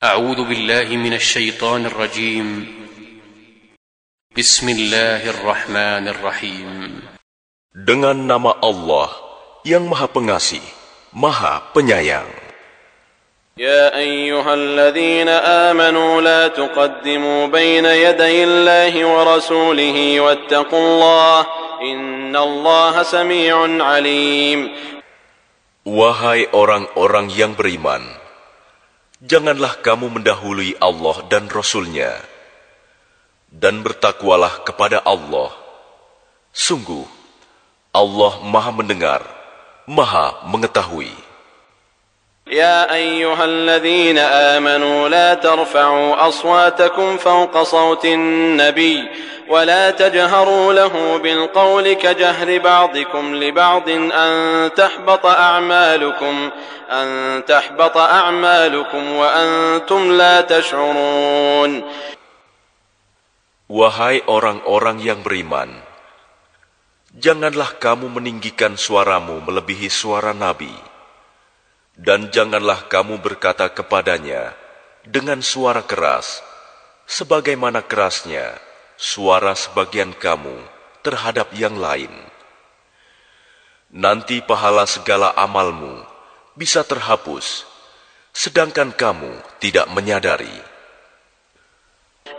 أعوذ بالله من الشيطان الرجيم بسم الله الرحمن الرحيم Dengan nama Allah yang Maha Pengasih, Maha Penyayang. يا أيها الذين آمنوا لا تقدموا بين يدي الله ورسوله واتقوا الله إن الله سميع عليم Wahai orang-orang yang beriman, janganlah kamu mendahului Allah dan Rasul-Nya, dan bertakwalah kepada Allah. Sungguh, Allah Maha Mendengar, Maha Mengetahui. يا أيها الذين آمنوا لا ترفعوا أصواتكم فوق صوت النبي ولا تجهروا له بالقول كجهر بعضكم لبعض أن تحبط أعمالكم أن تحبط أعمالكم وأنتم لا تشعرون. Wahai orang-orang yang beriman, janganlah kamu meninggikan suaramu melebihi suara Nabi, dan janganlah kamu berkata kepadanya dengan suara keras, sebagaimana kerasnya suara sebagian kamu terhadap yang lain. Nanti pahala segala amalmu bisa terhapus, sedangkan kamu tidak menyadari.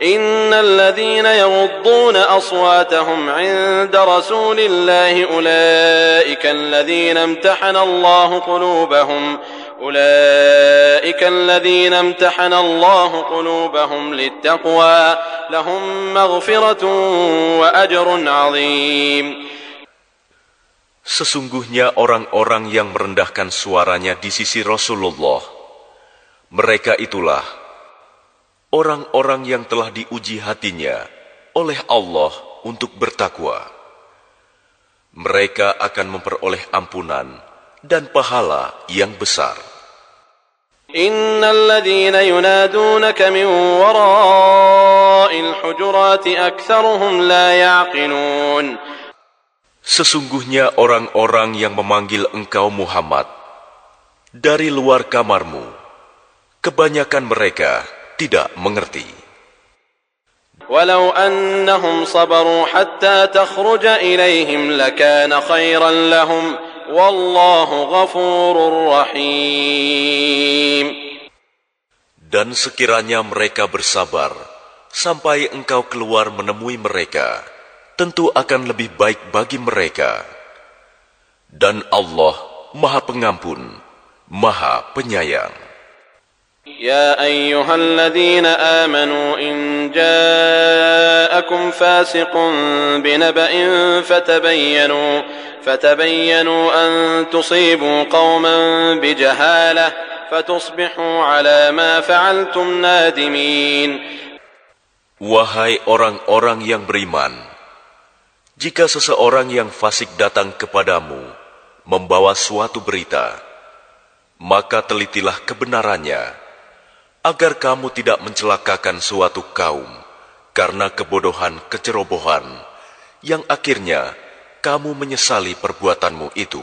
إن الذين يغضون أصواتهم عند رسول الله أولئك الذين امتحن الله قلوبهم أولئك الذين امتحن الله قلوبهم للتقوى لهم مغفرة وأجر عظيم. Sesungguhnya orang-orang yang merendahkan suaranya di sisi Rasulullah, mereka itulah orang-orang yang telah diuji hatinya oleh Allah untuk bertakwa. Mereka akan memperoleh ampunan dan pahala yang besar. Sesungguhnya orang-orang yang memanggil engkau Muhammad dari luar kamarmu, kebanyakan mereka tidak mengerti. Dan sekiranya mereka bersabar sampai engkau keluar menemui mereka, tentu akan lebih baik bagi mereka. Dan Allah Maha Pengampun, Maha Penyayang. يا أيها الذين آمنوا إن جاءكم فاسق بنبأ فتبينوا فتبينوا أن تصيبوا قوما بجهالة فتصبحوا على ما فعلتم نادمين Wahai orang-orang yang beriman, jika seseorang yang fasik datang kepadamu membawa suatu berita, maka telitilah kebenarannya, agar kamu tidak mencelakakan suatu kaum karena kebodohan kecerobohan, yang akhirnya kamu menyesali perbuatanmu itu.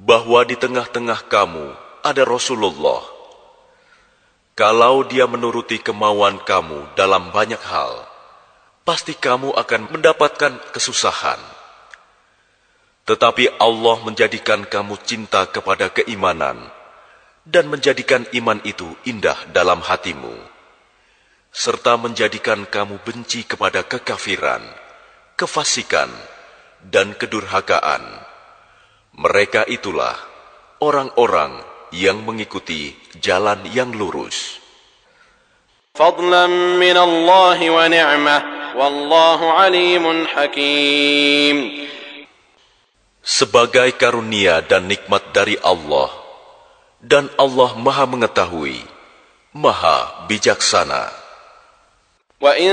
bahwa di tengah-tengah kamu ada Rasulullah. Kalau dia menuruti kemauan kamu dalam banyak hal, pasti kamu akan mendapatkan kesusahan. Tetapi Allah menjadikan kamu cinta kepada keimanan dan menjadikan iman itu indah dalam hatimu, serta menjadikan kamu benci kepada kekafiran, kefasikan, dan kedurhakaan. Mereka itulah orang-orang yang mengikuti jalan yang lurus. Fadlan min Allah wa ni'mah, wallahu alimun hakim. Sebagai karunia dan nikmat dari Allah, dan Allah maha mengetahui, maha bijaksana. Wa in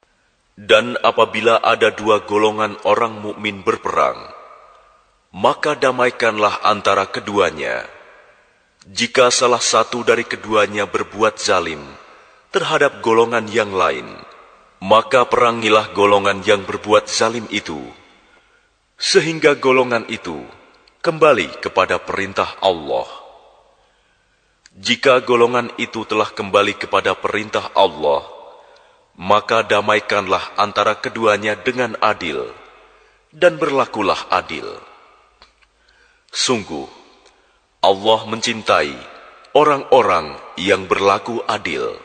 Dan apabila ada dua golongan orang mukmin berperang, maka damaikanlah antara keduanya. Jika salah satu dari keduanya berbuat zalim terhadap golongan yang lain, maka perangilah golongan yang berbuat zalim itu, sehingga golongan itu kembali kepada perintah Allah. Jika golongan itu telah kembali kepada perintah Allah, maka damaikanlah antara keduanya dengan adil, dan berlakulah adil. Sungguh, Allah mencintai orang-orang yang berlaku adil.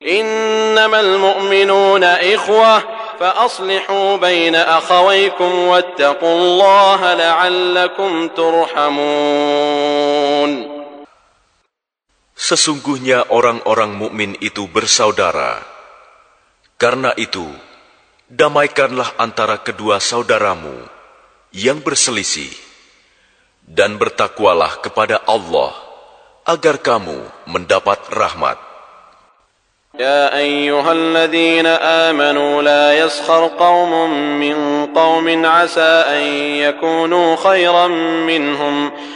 إنما المؤمنون إخوة فأصلحوا بين أخويكم واتقوا الله لعلكم ترحمون Sesungguhnya orang-orang mukmin itu bersaudara. Karena itu, damaikanlah antara kedua saudaramu yang berselisih, dan bertakwalah kepada Allah agar kamu mendapat rahmat. يا أيها الذين آمنوا لا يسخر قوم من قوم عسى أن يكونوا خيرا منهم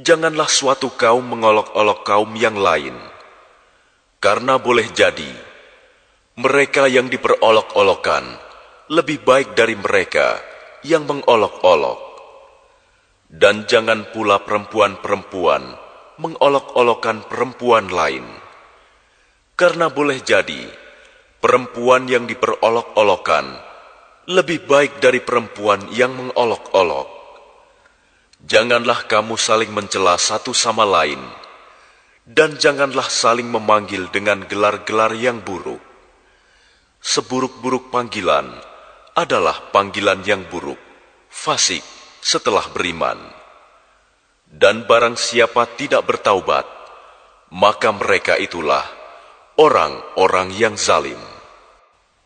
janganlah suatu kaum mengolok-olok kaum yang lain, karena boleh jadi mereka yang diperolok-olokan lebih baik dari mereka yang mengolok-olok. Dan jangan pula perempuan-perempuan mengolok-olokan perempuan lain, karena boleh jadi perempuan yang diperolok-olokan lebih baik dari perempuan yang mengolok-olok. Janganlah kamu saling mencela satu sama lain, dan janganlah saling memanggil dengan gelar-gelar yang buruk. Seburuk-buruk panggilan adalah panggilan yang buruk, fasik setelah beriman. Dan barang siapa tidak bertaubat, maka mereka itulah orang-orang yang zalim.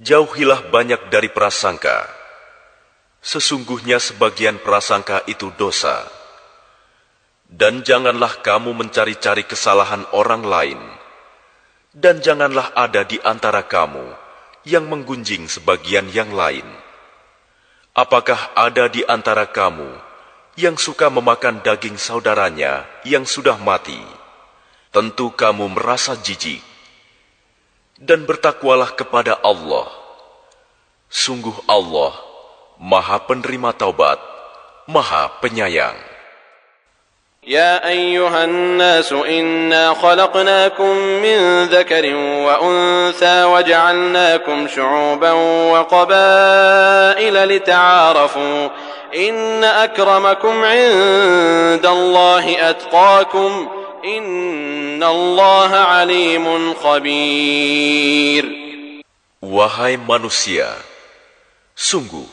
jauhilah banyak dari prasangka. Sesungguhnya sebagian prasangka itu dosa. Dan janganlah kamu mencari-cari kesalahan orang lain. Dan janganlah ada di antara kamu yang menggunjing sebagian yang lain. Apakah ada di antara kamu yang suka memakan daging saudaranya yang sudah mati? tentu kamu merasa jijik Dan bertakwalah kepada Allah. Sungguh Allah, Maha Penerima Taubat, Maha Penyayang. يا أيها الناس إنا خلقناكم من ذكر وأنثى وجعلناكم شعوبا وقبائل لتعارفوا إن أكرمكم عند الله أتقاكم Wahai manusia, sungguh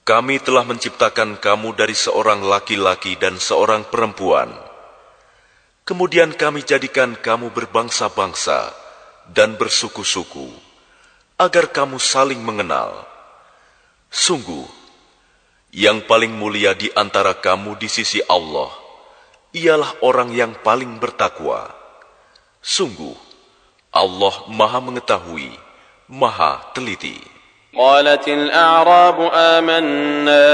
kami telah menciptakan kamu dari seorang laki-laki dan seorang perempuan. Kemudian kami jadikan kamu berbangsa-bangsa dan bersuku-suku agar kamu saling mengenal. Sungguh, yang paling mulia di antara kamu di sisi Allah ialah orang yang paling bertakwa. Sungguh, Allah Maha Mengetahui, Maha Teliti. قالت الأعراب آمنا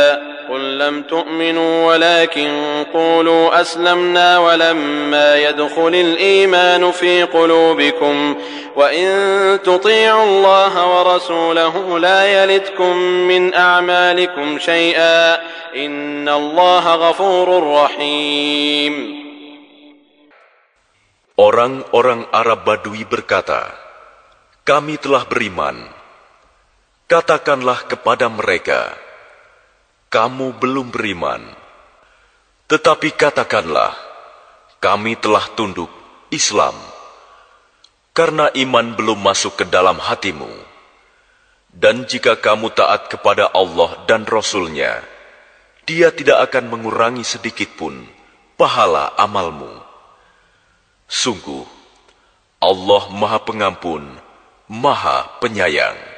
قل لم تؤمنوا ولكن قولوا أسلمنا ولما يدخل الإيمان في قلوبكم وإن تطيعوا الله ورسوله لا يلتكم من أعمالكم شيئا إن الله غفور رحيم Orang-orang Arab Badui berkata, Kami telah beriman. Katakanlah kepada mereka, Kamu belum beriman. Tetapi katakanlah, Kami telah tunduk Islam. Karena iman belum masuk ke dalam hatimu. Dan jika kamu taat kepada Allah dan Rasul-Nya, Dia tidak akan mengurangi sedikit pun pahala amalmu. Sungguh, Allah Maha Pengampun, Maha Penyayang.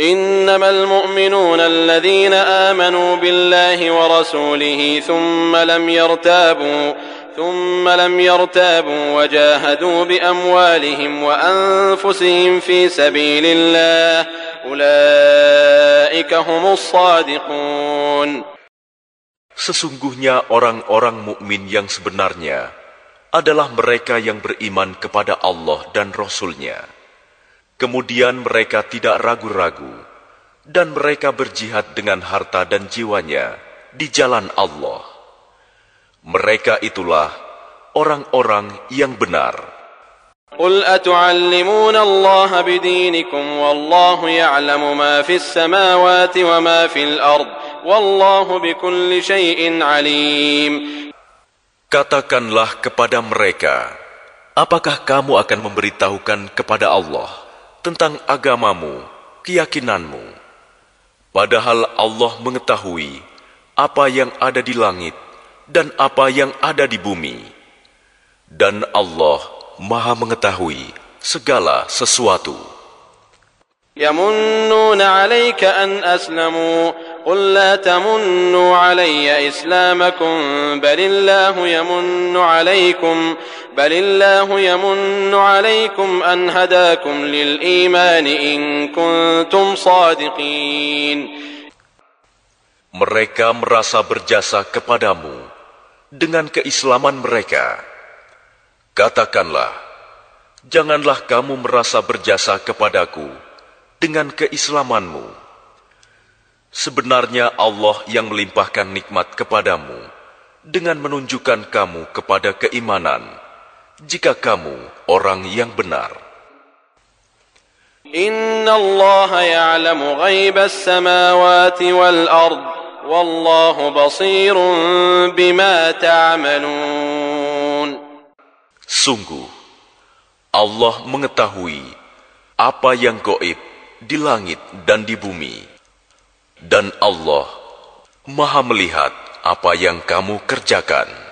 إنما المؤمنون الذين آمنوا بالله ورسوله ثم لم يرتابوا ثم لم يرتابوا وجاهدوا بأموالهم وأنفسهم في سبيل الله أولئك هم الصادقون Sesungguhnya orang-orang mukmin yang sebenarnya adalah mereka yang beriman kepada Allah dan Rasul-Nya. Kemudian mereka tidak ragu-ragu, dan mereka berjihad dengan harta dan jiwanya di jalan Allah. Mereka itulah orang-orang yang benar. قل أتعلمون الله بدينكم والله يعلم ما في السماوات وما في الأرض والله بكل شيء عليم Katakanlah kepada mereka, apakah kamu akan memberitahukan kepada Allah tentang agamamu, keyakinanmu? Padahal Allah mengetahui apa yang ada di langit dan apa yang ada di bumi. Dan Allah Maha mengetahui segala sesuatu. يمنون عليك أن أسلموا قل لا تمنوا علي إسلامكم بل الله يمن عليكم بل الله يمن عليكم أن هداكم للإيمان إن كنتم صادقين Mereka merasa berjasa kepadamu dengan keislaman mereka. Katakanlah, janganlah kamu merasa berjasa kepadaku dengan keislamanmu. Sebenarnya Allah yang melimpahkan nikmat kepadamu dengan menunjukkan kamu kepada keimanan jika kamu orang yang benar. Inna Allah ya'lamu ghaibas samawati wal ard wallahu basirun bima ta'malun. Sungguh Allah mengetahui apa yang goib di langit dan di bumi. Dan Allah maha melihat apa yang kamu kerjakan.